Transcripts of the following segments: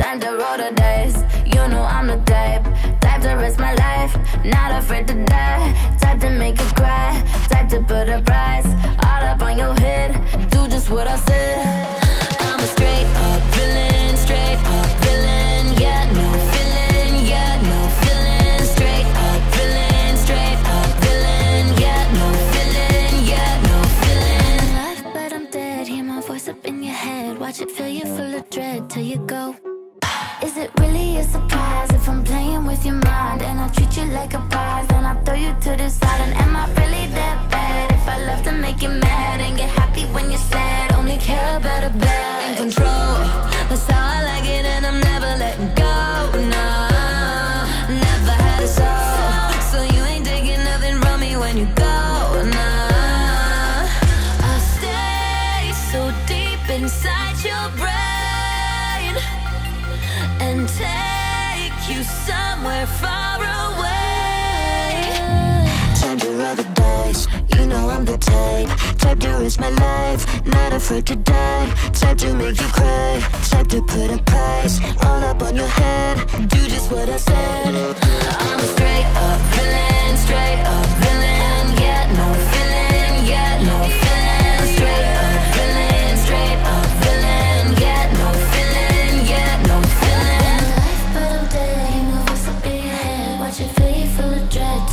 Time to roll the dice. You know I'm the type. Type to risk my life. Not afraid to die. Type to make you cry. Type to put a price all up on your head. Do just what I said. I'm a straight up villain. Straight up villain. Yeah, no feeling. Yeah, no feeling. Straight up villain. Straight up villain. Yeah, no feeling. Yeah, no feeling. But I'm dead. Hear my voice up in your head. Watch it fill you full of dread till you go. It really a surprise if I'm playing with your mind and I treat you like a prize? Then I throw you to the side. And am I really that bad? If I love to make you mad and take you somewhere far away. Time to roll the dice. You know I'm the type. Type to risk my life. Not afraid to die. Type to make you cry. Type to put a price all up on your head. Do just what I said. I'm straight up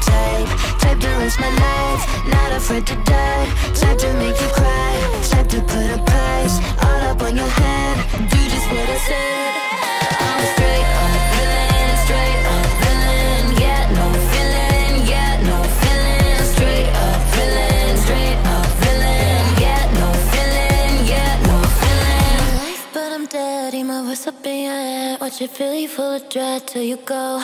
type. Type to risk my life. Not afraid to die. Type to make you cry. Type to put a price all up on your head. Do just what I said. I'm straight up villain, straight up villain. Yeah, no feeling, yeah, no feeling. Straight up villain, straight up villain. Yeah, no feeling, yeah, no feeling. Life, but I'm dead. My voice up in your head. Watch it fill you full of dread till you go.